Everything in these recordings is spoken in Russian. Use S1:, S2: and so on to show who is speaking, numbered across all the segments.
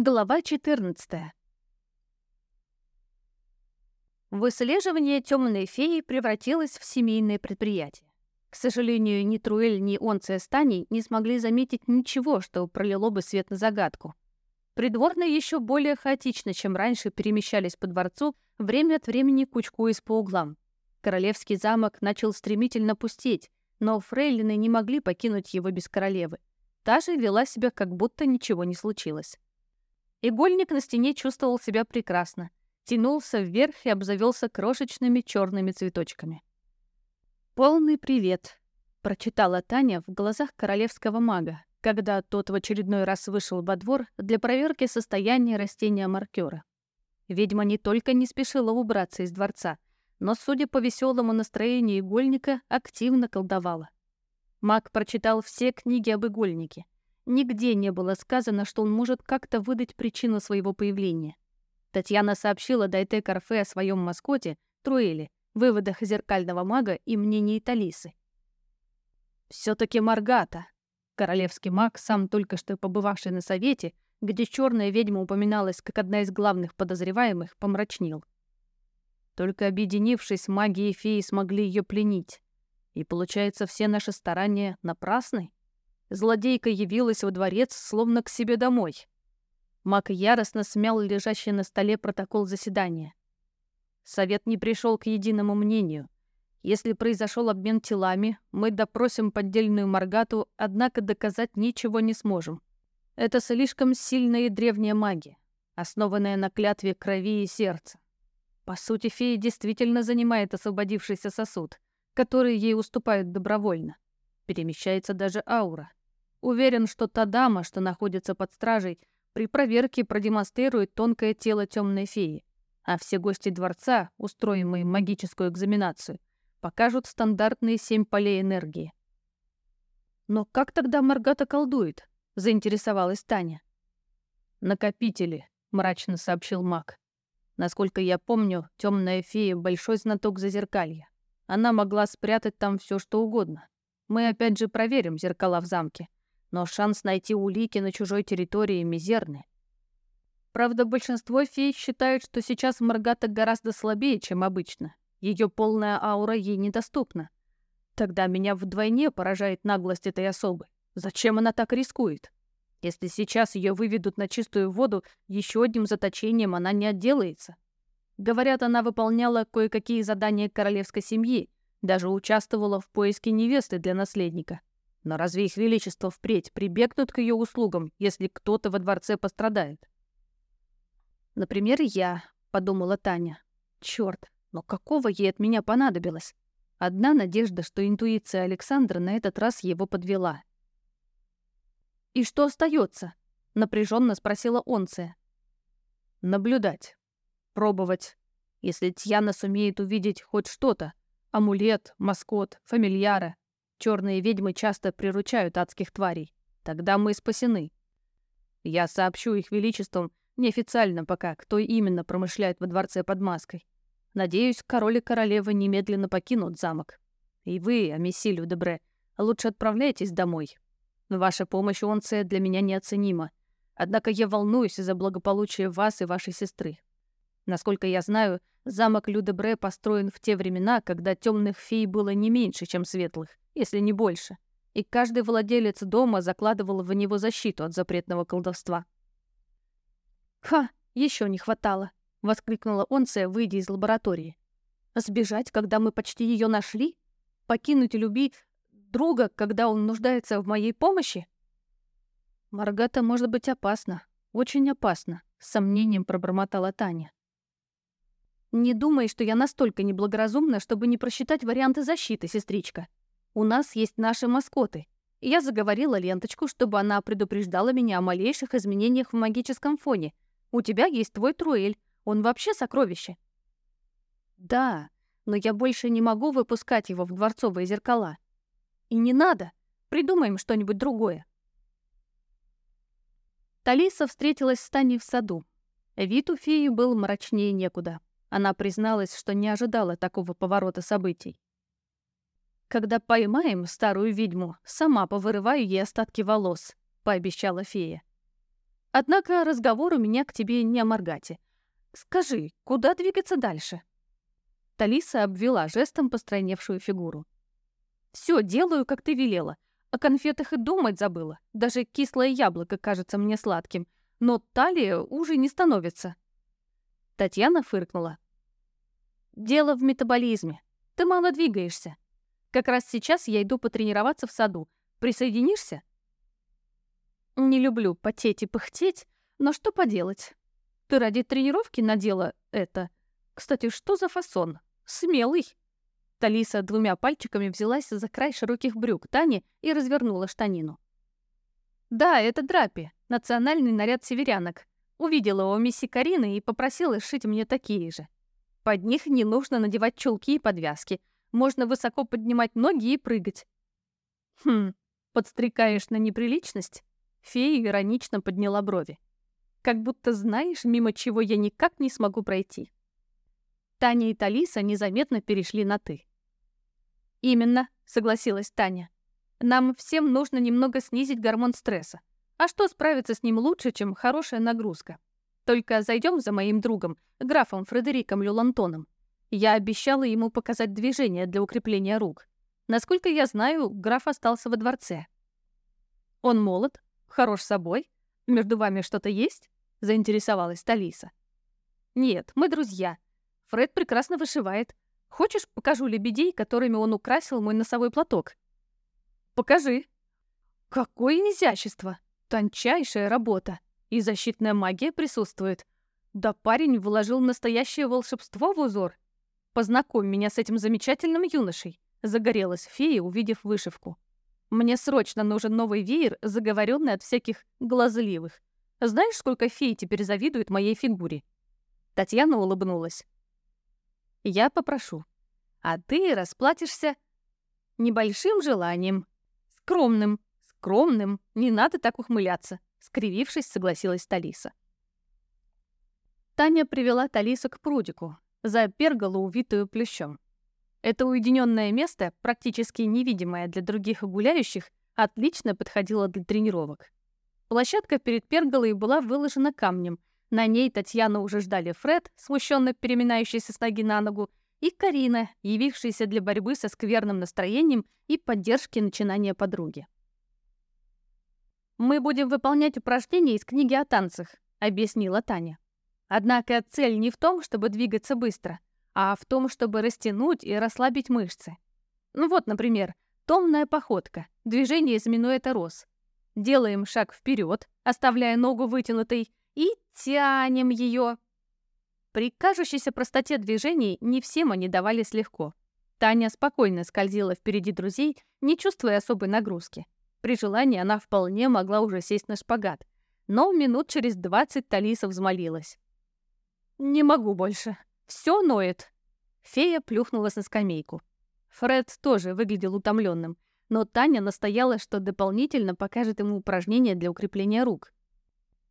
S1: Глава 14. Выслеживание темной феи превратилось в семейное предприятие. К сожалению, ни Труэль, ни он с не смогли заметить ничего, что пролило бы свет на загадку. Придворные еще более хаотично, чем раньше, перемещались по дворцу, время от времени кучкуясь по углам. Королевский замок начал стремительно пустеть, но фрейлины не могли покинуть его без королевы. Та же вела себя, как будто ничего не случилось. Игольник на стене чувствовал себя прекрасно, тянулся вверх и обзавелся крошечными черными цветочками. «Полный привет», — прочитала Таня в глазах королевского мага, когда тот в очередной раз вышел во двор для проверки состояния растения маркера. Ведьма не только не спешила убраться из дворца, но, судя по веселому настроению игольника, активно колдовала. Маг прочитал все книги об игольнике — Нигде не было сказано, что он может как-то выдать причину своего появления. Татьяна сообщила Дайте Карфе о своем маскоте, Труэле, выводах зеркального мага и мнении Талисы. «Все-таки Маргата!» Королевский маг, сам только что побывавший на совете, где черная ведьма упоминалась как одна из главных подозреваемых, помрачнел. Только объединившись, маги и феи смогли ее пленить. И получается, все наши старания напрасны? Злодейка явилась во дворец, словно к себе домой. Мак яростно смял лежащий на столе протокол заседания. Совет не пришел к единому мнению. Если произошел обмен телами, мы допросим поддельную Маргату, однако доказать ничего не сможем. Это слишком сильная и древняя магия, основанная на клятве крови и сердца. По сути, фея действительно занимает освободившийся сосуд, который ей уступают добровольно. Перемещается даже аура. Уверен, что та дама, что находится под стражей, при проверке продемонстрирует тонкое тело темной феи, а все гости дворца, устроимые магическую экзаменацию, покажут стандартные семь полей энергии. «Но как тогда Маргата колдует?» — заинтересовалась Таня. «Накопители», — мрачно сообщил маг. «Насколько я помню, темная фея — большой знаток зазеркалья. Она могла спрятать там все, что угодно. Мы опять же проверим зеркала в замке но шанс найти улики на чужой территории мизерный. Правда, большинство фей считают, что сейчас Маргата гораздо слабее, чем обычно. Ее полная аура ей недоступна. Тогда меня вдвойне поражает наглость этой особы. Зачем она так рискует? Если сейчас ее выведут на чистую воду, еще одним заточением она не отделается. Говорят, она выполняла кое-какие задания королевской семьи, даже участвовала в поиске невесты для наследника. Но разве их величество впредь прибегнут к ее услугам, если кто-то во дворце пострадает? Например, я, — подумала Таня. Черт, но какого ей от меня понадобилось? Одна надежда, что интуиция Александра на этот раз его подвела. «И что остается? напряженно спросила Онция. «Наблюдать. Пробовать. Если Тьяна сумеет увидеть хоть что-то, амулет, маскот, фамильяра, Черные ведьмы часто приручают адских тварей. Тогда мы спасены. Я сообщу их величеством неофициально пока, кто именно промышляет во дворце под маской. Надеюсь, король и королева немедленно покинут замок. И вы, Амисилю Дебре, лучше отправляйтесь домой. Ваша помощь Онце для меня неоценима. Однако я волнуюсь за благополучие вас и вашей сестры. Насколько я знаю, Замок Людебре построен в те времена, когда темных фей было не меньше, чем светлых, если не больше, и каждый владелец дома закладывал в него защиту от запретного колдовства. «Ха, еще не хватало!» — воскликнула Онция, выйдя из лаборатории. «Сбежать, когда мы почти ее нашли? Покинуть люби друга, когда он нуждается в моей помощи?» «Маргата может быть опасна, очень опасна. с сомнением пробормотала Таня. Не думай, что я настолько неблагоразумна, чтобы не просчитать варианты защиты, сестричка. У нас есть наши маскоты. я заговорила ленточку, чтобы она предупреждала меня о малейших изменениях в магическом фоне. У тебя есть твой Труэль. Он вообще сокровище. Да, но я больше не могу выпускать его в дворцовые зеркала. И не надо. Придумаем что-нибудь другое. Талиса встретилась с Таней в саду. Вид у феи был мрачнее некуда. Она призналась, что не ожидала такого поворота событий. «Когда поймаем старую ведьму, сама повырываю ей остатки волос», — пообещала фея. «Однако разговор у меня к тебе не о Маргате. Скажи, куда двигаться дальше?» Талиса обвела жестом постройневшую фигуру. «Все делаю, как ты велела. О конфетах и думать забыла. Даже кислое яблоко кажется мне сладким. Но талия уже не становится. Татьяна фыркнула. «Дело в метаболизме. Ты мало двигаешься. Как раз сейчас я иду потренироваться в саду. Присоединишься?» «Не люблю потеть и пыхтеть, но что поделать? Ты ради тренировки надела это. Кстати, что за фасон? Смелый!» Талиса двумя пальчиками взялась за край широких брюк Тани и развернула штанину. «Да, это драпи, национальный наряд северянок. Увидела у мисси Карины и попросила сшить мне такие же. Под них не нужно надевать чулки и подвязки. Можно высоко поднимать ноги и прыгать. Хм, подстрекаешь на неприличность? Фея иронично подняла брови. Как будто знаешь, мимо чего я никак не смогу пройти. Таня и Талиса незаметно перешли на «ты». «Именно», — согласилась Таня. «Нам всем нужно немного снизить гормон стресса. А что справиться с ним лучше, чем хорошая нагрузка? Только зайдем за моим другом, графом Фредериком Люлантоном. Я обещала ему показать движение для укрепления рук. Насколько я знаю, граф остался во дворце. Он молод, хорош собой. Между вами что-то есть? Заинтересовалась Талиса. Нет, мы друзья. Фред прекрасно вышивает. Хочешь, покажу лебедей, которыми он украсил мой носовой платок? Покажи. Какое изящество! Тончайшая работа. И защитная магия присутствует. Да парень вложил настоящее волшебство в узор. Познакомь меня с этим замечательным юношей. Загорелась фея, увидев вышивку. Мне срочно нужен новый веер, заговоренный от всяких глазливых. Знаешь, сколько фей теперь завидует моей фигуре?» Татьяна улыбнулась. «Я попрошу. А ты расплатишься небольшим желанием. Скромным скромным, не надо так ухмыляться», — скривившись, согласилась Талиса. Таня привела Талису к прудику, за перголу, увитую плющом. Это уединенное место, практически невидимое для других гуляющих, отлично подходило для тренировок. Площадка перед перголой была выложена камнем. На ней Татьяна уже ждали Фред, смущенно переминающийся с ноги на ногу, и Карина, явившаяся для борьбы со скверным настроением и поддержки начинания подруги. «Мы будем выполнять упражнения из книги о танцах», — объяснила Таня. «Однако цель не в том, чтобы двигаться быстро, а в том, чтобы растянуть и расслабить мышцы. Ну вот, например, томная походка, движение из минуэта роз. Делаем шаг вперед, оставляя ногу вытянутой, и тянем ее. При кажущейся простоте движений не всем они давались легко. Таня спокойно скользила впереди друзей, не чувствуя особой нагрузки. При желании она вполне могла уже сесть на шпагат, но минут через двадцать Талиса взмолилась. «Не могу больше. Все ноет». Фея плюхнулась на скамейку. Фред тоже выглядел утомленным, но Таня настояла, что дополнительно покажет ему упражнения для укрепления рук.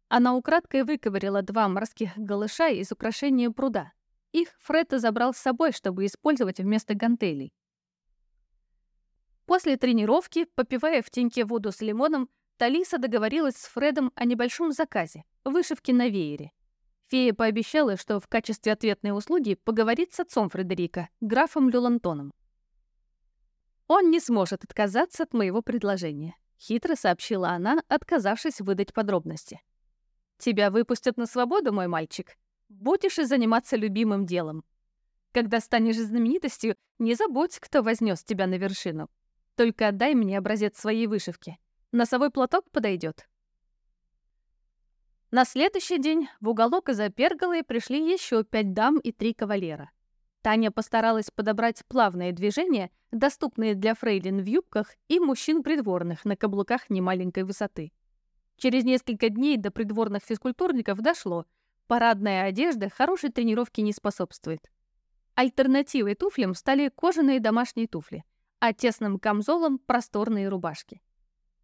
S1: Она украдкой выковырила два морских голыша из украшения пруда. Их Фред забрал с собой, чтобы использовать вместо гантелей. После тренировки, попивая в теньке воду с лимоном, Талиса договорилась с Фредом о небольшом заказе — вышивки на веере. Фея пообещала, что в качестве ответной услуги поговорит с отцом Фредерика, графом Люлантоном. «Он не сможет отказаться от моего предложения», — хитро сообщила она, отказавшись выдать подробности. «Тебя выпустят на свободу, мой мальчик. Будешь и заниматься любимым делом. Когда станешь знаменитостью, не забудь, кто вознес тебя на вершину. Только отдай мне образец своей вышивки. Носовой платок подойдет. На следующий день в уголок из-за перголы пришли еще пять дам и три кавалера. Таня постаралась подобрать плавные движения, доступные для фрейлин в юбках и мужчин придворных на каблуках немаленькой высоты. Через несколько дней до придворных физкультурников дошло. Парадная одежда хорошей тренировке не способствует. Альтернативой туфлям стали кожаные домашние туфли – а тесным камзолом просторные рубашки.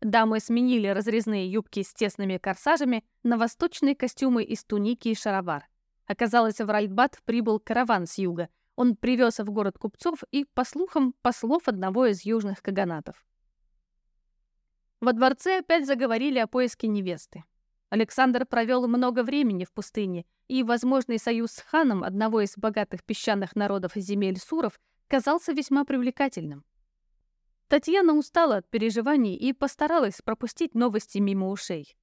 S1: Дамы сменили разрезные юбки с тесными корсажами на восточные костюмы из туники и шаровар. Оказалось, в Ральбат прибыл караван с юга. Он привез в город купцов и, по слухам, послов одного из южных каганатов. Во дворце опять заговорили о поиске невесты. Александр провел много времени в пустыне, и возможный союз с ханом одного из богатых песчаных народов земель Суров казался весьма привлекательным. Татьяна устала от переживаний и постаралась пропустить новости мимо ушей.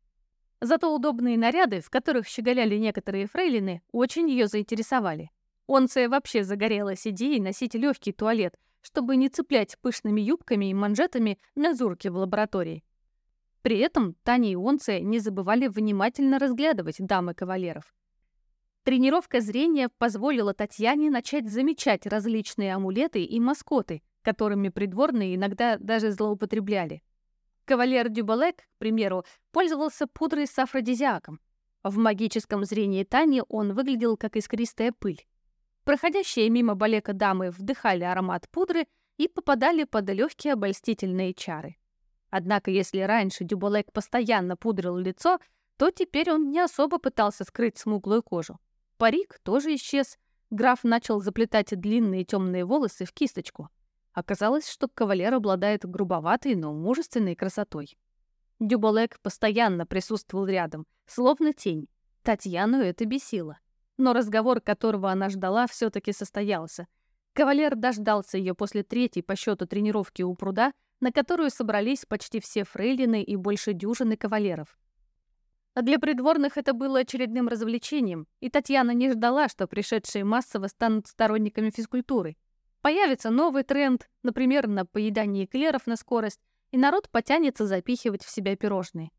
S1: Зато удобные наряды, в которых щеголяли некоторые фрейлины, очень ее заинтересовали. Онция вообще загорелась идеей носить легкий туалет, чтобы не цеплять пышными юбками и манжетами мазурки в лаборатории. При этом Таня и Онция не забывали внимательно разглядывать дамы кавалеров. Тренировка зрения позволила Татьяне начать замечать различные амулеты и маскоты, которыми придворные иногда даже злоупотребляли. Кавалер Дюбалек, к примеру, пользовался пудрой с афродизиаком. В магическом зрении Тани он выглядел как искристая пыль. Проходящие мимо Балека дамы вдыхали аромат пудры и попадали под легкие обольстительные чары. Однако если раньше Дюбалек постоянно пудрил лицо, то теперь он не особо пытался скрыть смуглую кожу. Парик тоже исчез. Граф начал заплетать длинные темные волосы в кисточку — Оказалось, что кавалер обладает грубоватой, но мужественной красотой. Дюболек постоянно присутствовал рядом, словно тень. Татьяну это бесило. Но разговор, которого она ждала, все-таки состоялся. Кавалер дождался ее после третьей по счету тренировки у пруда, на которую собрались почти все фрейлины и больше дюжины кавалеров. А для придворных это было очередным развлечением, и Татьяна не ждала, что пришедшие массово станут сторонниками физкультуры — Появится новый тренд, например, на поедание эклеров на скорость, и народ потянется запихивать в себя пирожные.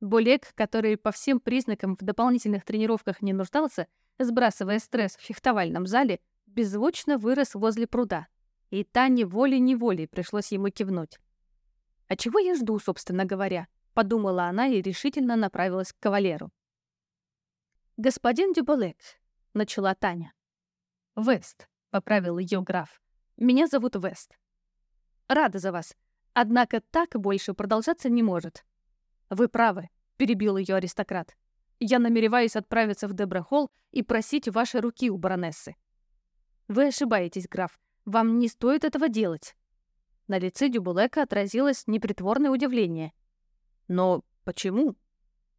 S1: Булек, который по всем признакам в дополнительных тренировках не нуждался, сбрасывая стресс в фехтовальном зале, беззвучно вырос возле пруда. И Тане волей-неволей пришлось ему кивнуть. «А чего я жду, собственно говоря?» — подумала она и решительно направилась к кавалеру. «Господин Дюболек», — начала Таня. «Вест, — поправил ее граф. «Меня зовут Вест. Рада за вас. Однако так больше продолжаться не может». «Вы правы», — перебил ее аристократ. «Я намереваюсь отправиться в Дебрахолл и просить ваши руки у баронессы». «Вы ошибаетесь, граф. Вам не стоит этого делать». На лице Дюбулека отразилось непритворное удивление. «Но почему?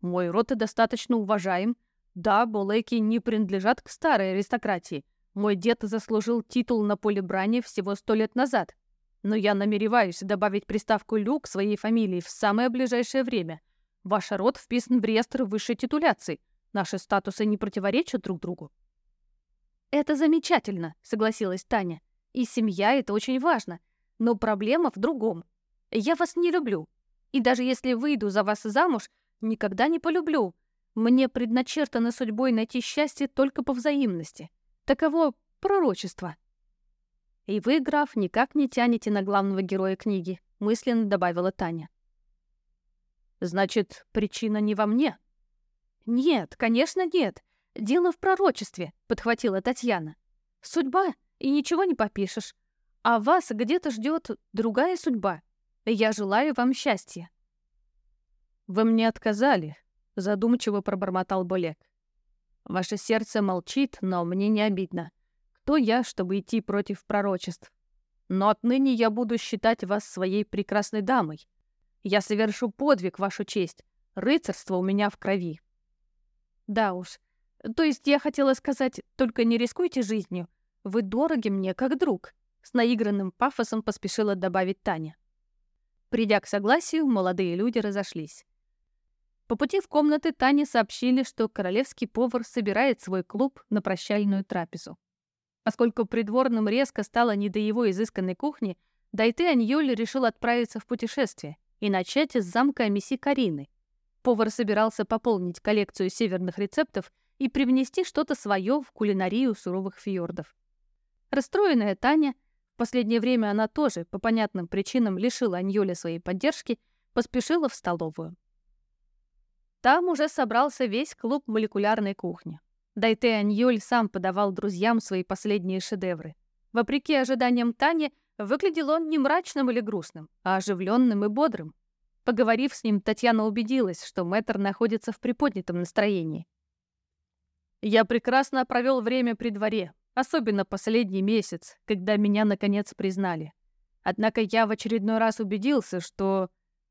S1: Мой род и достаточно уважаем. Да, Булеки не принадлежат к старой аристократии, мой дед заслужил титул на поле брани всего сто лет назад, но я намереваюсь добавить приставку «Лю» к своей фамилии в самое ближайшее время. Ваш род вписан в реестр высшей титуляции. Наши статусы не противоречат друг другу». «Это замечательно», — согласилась Таня. «И семья — это очень важно. Но проблема в другом. Я вас не люблю. И даже если выйду за вас замуж, никогда не полюблю. Мне предначертано судьбой найти счастье только по взаимности. Таково пророчество. «И вы, граф, никак не тянете на главного героя книги», — мысленно добавила Таня. «Значит, причина не во мне?» «Нет, конечно, нет. Дело в пророчестве», — подхватила Татьяна. «Судьба, и ничего не попишешь. А вас где-то ждет другая судьба. Я желаю вам счастья». «Вы мне отказали», — задумчиво пробормотал Болек. Ваше сердце молчит, но мне не обидно. Кто я, чтобы идти против пророчеств? Но отныне я буду считать вас своей прекрасной дамой. Я совершу подвиг, вашу честь. Рыцарство у меня в крови. Да уж. То есть я хотела сказать, только не рискуйте жизнью. Вы дороги мне, как друг. С наигранным пафосом поспешила добавить Таня. Придя к согласию, молодые люди разошлись. По пути в комнаты Тане сообщили, что королевский повар собирает свой клуб на прощальную трапезу. Поскольку придворным резко стало не до его изысканной кухни, Дайте Аньоль решил отправиться в путешествие и начать с замка Месси Карины. Повар собирался пополнить коллекцию северных рецептов и привнести что-то свое в кулинарию суровых фьордов. Расстроенная Таня, в последнее время она тоже, по понятным причинам, лишила Аньоля своей поддержки, поспешила в столовую. Там уже собрался весь клуб молекулярной кухни. Дайте Аньюль сам подавал друзьям свои последние шедевры. Вопреки ожиданиям Тани, выглядел он не мрачным или грустным, а оживленным и бодрым. Поговорив с ним, Татьяна убедилась, что мэтр находится в приподнятом настроении. «Я прекрасно провел время при дворе, особенно последний месяц, когда меня, наконец, признали. Однако я в очередной раз убедился, что...»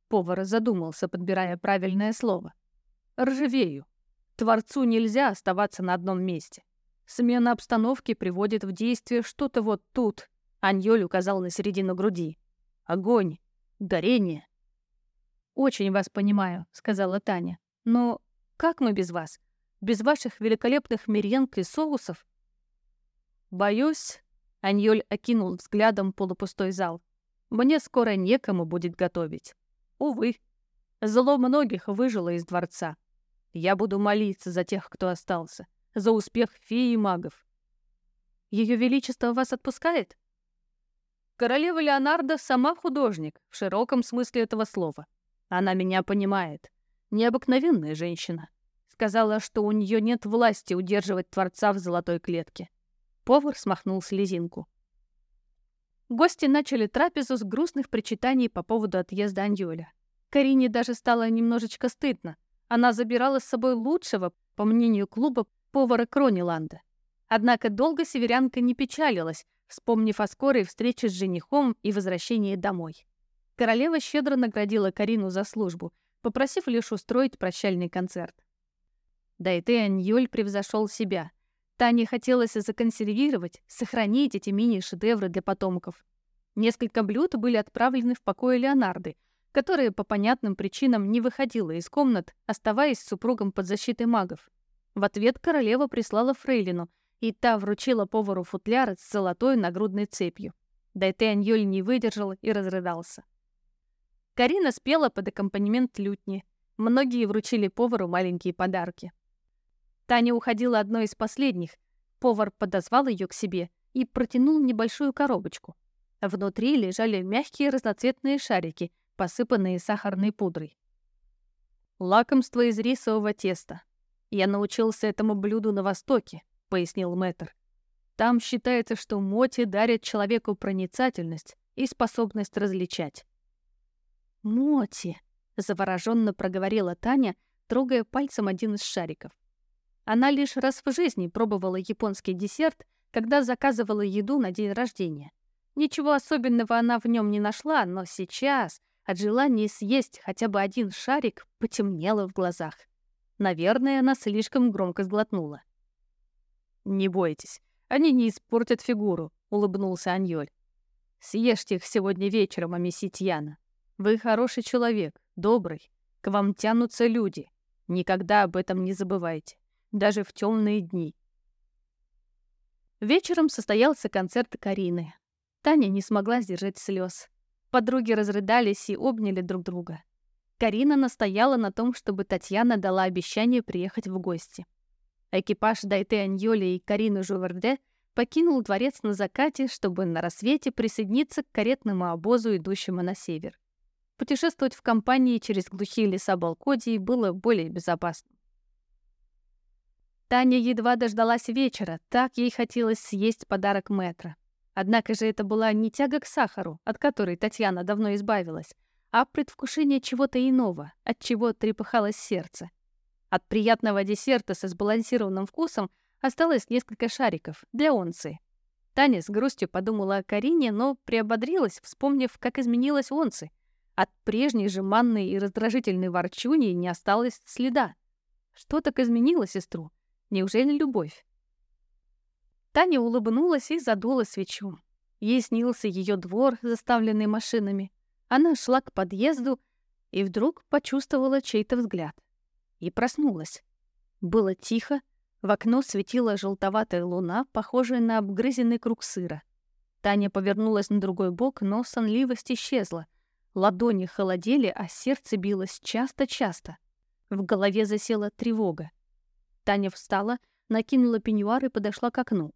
S1: Повар задумался, подбирая правильное слово — Ржавею. Творцу нельзя оставаться на одном месте. Смена обстановки приводит в действие что-то вот тут. Аньоль указал на середину груди. Огонь. Горение. «Очень вас понимаю», — сказала Таня. «Но как мы без вас? Без ваших великолепных меренг и соусов?» «Боюсь», — Аньоль окинул взглядом полупустой зал. «Мне скоро некому будет готовить. Увы. Зло многих выжило из дворца». Я буду молиться за тех, кто остался, за успех феи и магов. Ее Величество вас отпускает? Королева Леонардо сама художник, в широком смысле этого слова. Она меня понимает. Необыкновенная женщина. Сказала, что у нее нет власти удерживать Творца в золотой клетке. Повар смахнул слезинку. Гости начали трапезу с грустных причитаний по поводу отъезда Аньоля. Карине даже стало немножечко стыдно, она забирала с собой лучшего, по мнению клуба, повара Крониланда. Однако долго северянка не печалилась, вспомнив о скорой встрече с женихом и возвращении домой. Королева щедро наградила Карину за службу, попросив лишь устроить прощальный концерт. Да и ты, Аньюль, превзошел себя. Тане хотелось законсервировать, сохранить эти мини-шедевры для потомков. Несколько блюд были отправлены в покое Леонарды — которая по понятным причинам не выходила из комнат, оставаясь с супругом под защитой магов. В ответ королева прислала фрейлину, и та вручила повару футляр с золотой нагрудной цепью. Дайтен Юль не выдержал и разрыдался. Карина спела под аккомпанемент лютни. Многие вручили повару маленькие подарки. Таня уходила одной из последних. Повар подозвал ее к себе и протянул небольшую коробочку. Внутри лежали мягкие разноцветные шарики, посыпанные сахарной пудрой. «Лакомство из рисового теста. Я научился этому блюду на Востоке», — пояснил мэтр. «Там считается, что моти дарят человеку проницательность и способность различать». «Моти», — завороженно проговорила Таня, трогая пальцем один из шариков. Она лишь раз в жизни пробовала японский десерт, когда заказывала еду на день рождения. Ничего особенного она в нем не нашла, но сейчас, от желания съесть хотя бы один шарик потемнело в глазах. Наверное, она слишком громко сглотнула. «Не бойтесь, они не испортят фигуру», — улыбнулся Аньоль. «Съешьте их сегодня вечером, Амиситьяна. Вы хороший человек, добрый. К вам тянутся люди. Никогда об этом не забывайте, даже в темные дни». Вечером состоялся концерт Карины. Таня не смогла сдержать слез. Подруги разрыдались и обняли друг друга. Карина настояла на том, чтобы Татьяна дала обещание приехать в гости. Экипаж Дайте Аньоли и Карины Жуверде покинул дворец на закате, чтобы на рассвете присоединиться к каретному обозу, идущему на север. Путешествовать в компании через глухие леса Балкодии было более безопасно. Таня едва дождалась вечера, так ей хотелось съесть подарок мэтра. Однако же это была не тяга к сахару, от которой Татьяна давно избавилась, а предвкушение чего-то иного, от чего трепыхалось сердце. От приятного десерта со сбалансированным вкусом осталось несколько шариков для онцы. Таня с грустью подумала о Карине, но приободрилась, вспомнив, как изменилась онцы. От прежней же манной и раздражительной ворчуни не осталось следа. Что так изменило сестру? Неужели любовь? Таня улыбнулась и задула свечу. Ей снился ее двор, заставленный машинами. Она шла к подъезду и вдруг почувствовала чей-то взгляд. И проснулась. Было тихо, в окно светила желтоватая луна, похожая на обгрызенный круг сыра. Таня повернулась на другой бок, но сонливость исчезла. Ладони холодели, а сердце билось часто-часто. В голове засела тревога. Таня встала, накинула пеньюар и подошла к окну.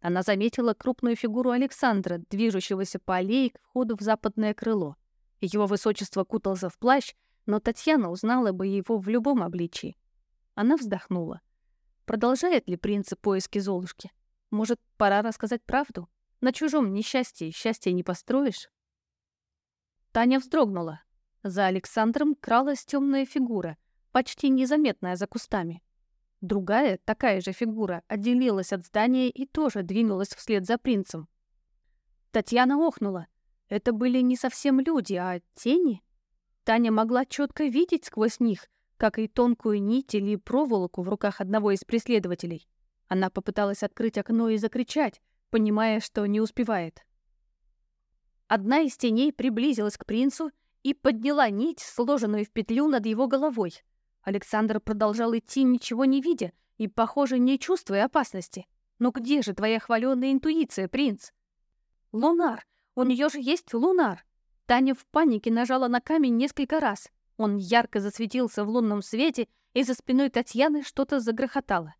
S1: Она заметила крупную фигуру Александра, движущегося по аллее к входу в западное крыло. Его высочество кутался в плащ, но Татьяна узнала бы его в любом обличии. Она вздохнула. Продолжает ли принц поиски Золушки? Может, пора рассказать правду? На чужом несчастье счастья не построишь? Таня вздрогнула. За Александром кралась темная фигура, почти незаметная за кустами. Другая, такая же фигура, отделилась от здания и тоже двинулась вслед за принцем. Татьяна охнула. Это были не совсем люди, а тени. Таня могла четко видеть сквозь них, как и тонкую нить или проволоку в руках одного из преследователей. Она попыталась открыть окно и закричать, понимая, что не успевает. Одна из теней приблизилась к принцу и подняла нить, сложенную в петлю над его головой. Александр продолжал идти, ничего не видя и, похоже, не чувствуя опасности. «Но где же твоя хваленая интуиция, принц?» «Лунар! У нее же есть лунар!» Таня в панике нажала на камень несколько раз. Он ярко засветился в лунном свете, и за спиной Татьяны что-то загрохотало.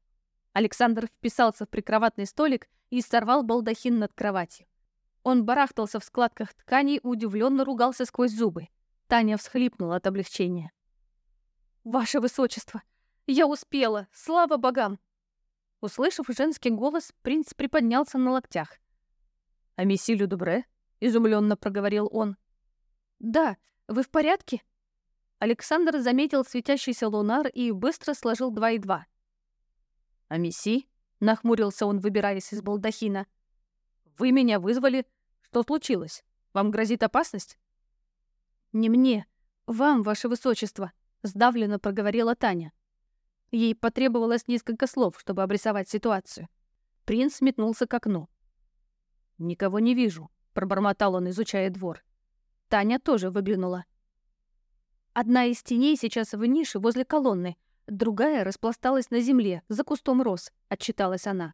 S1: Александр вписался в прикроватный столик и сорвал балдахин над кроватью. Он барахтался в складках тканей, удивленно ругался сквозь зубы. Таня всхлипнула от облегчения. «Ваше высочество! Я успела! Слава богам!» Услышав женский голос, принц приподнялся на локтях. «А месси Людубре?» — изумленно проговорил он. «Да, вы в порядке?» Александр заметил светящийся лунар и быстро сложил два и два. «А месси?» — нахмурился он, выбираясь из балдахина. «Вы меня вызвали. Что случилось? Вам грозит опасность?» «Не мне. Вам, ваше высочество», Сдавленно проговорила Таня. Ей потребовалось несколько слов, чтобы обрисовать ситуацию. Принц метнулся к окну. «Никого не вижу», — пробормотал он, изучая двор. Таня тоже выглянула. Одна из теней сейчас в нише возле колонны, другая распласталась на земле, за кустом роз, — отчиталась она.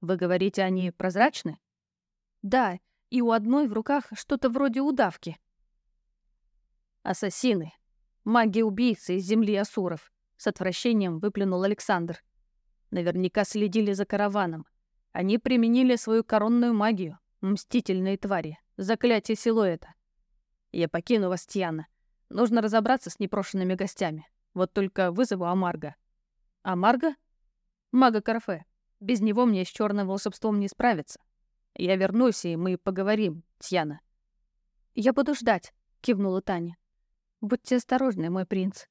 S1: «Вы говорите, они прозрачны?» «Да, и у одной в руках что-то вроде удавки». «Ассасины», Маги убийцы из земли Асуров, с отвращением выплюнул Александр. Наверняка следили за караваном. Они применили свою коронную магию, мстительные твари, заклятие силуэта. Я покину вас, Тьяна. Нужно разобраться с непрошенными гостями. Вот только вызову Амарга. Амарга? Мага Карфе. Без него мне с черным волшебством не справиться. Я вернусь, и мы поговорим, Тьяна. Я буду ждать, кивнула Таня. «Будьте осторожны, мой принц»,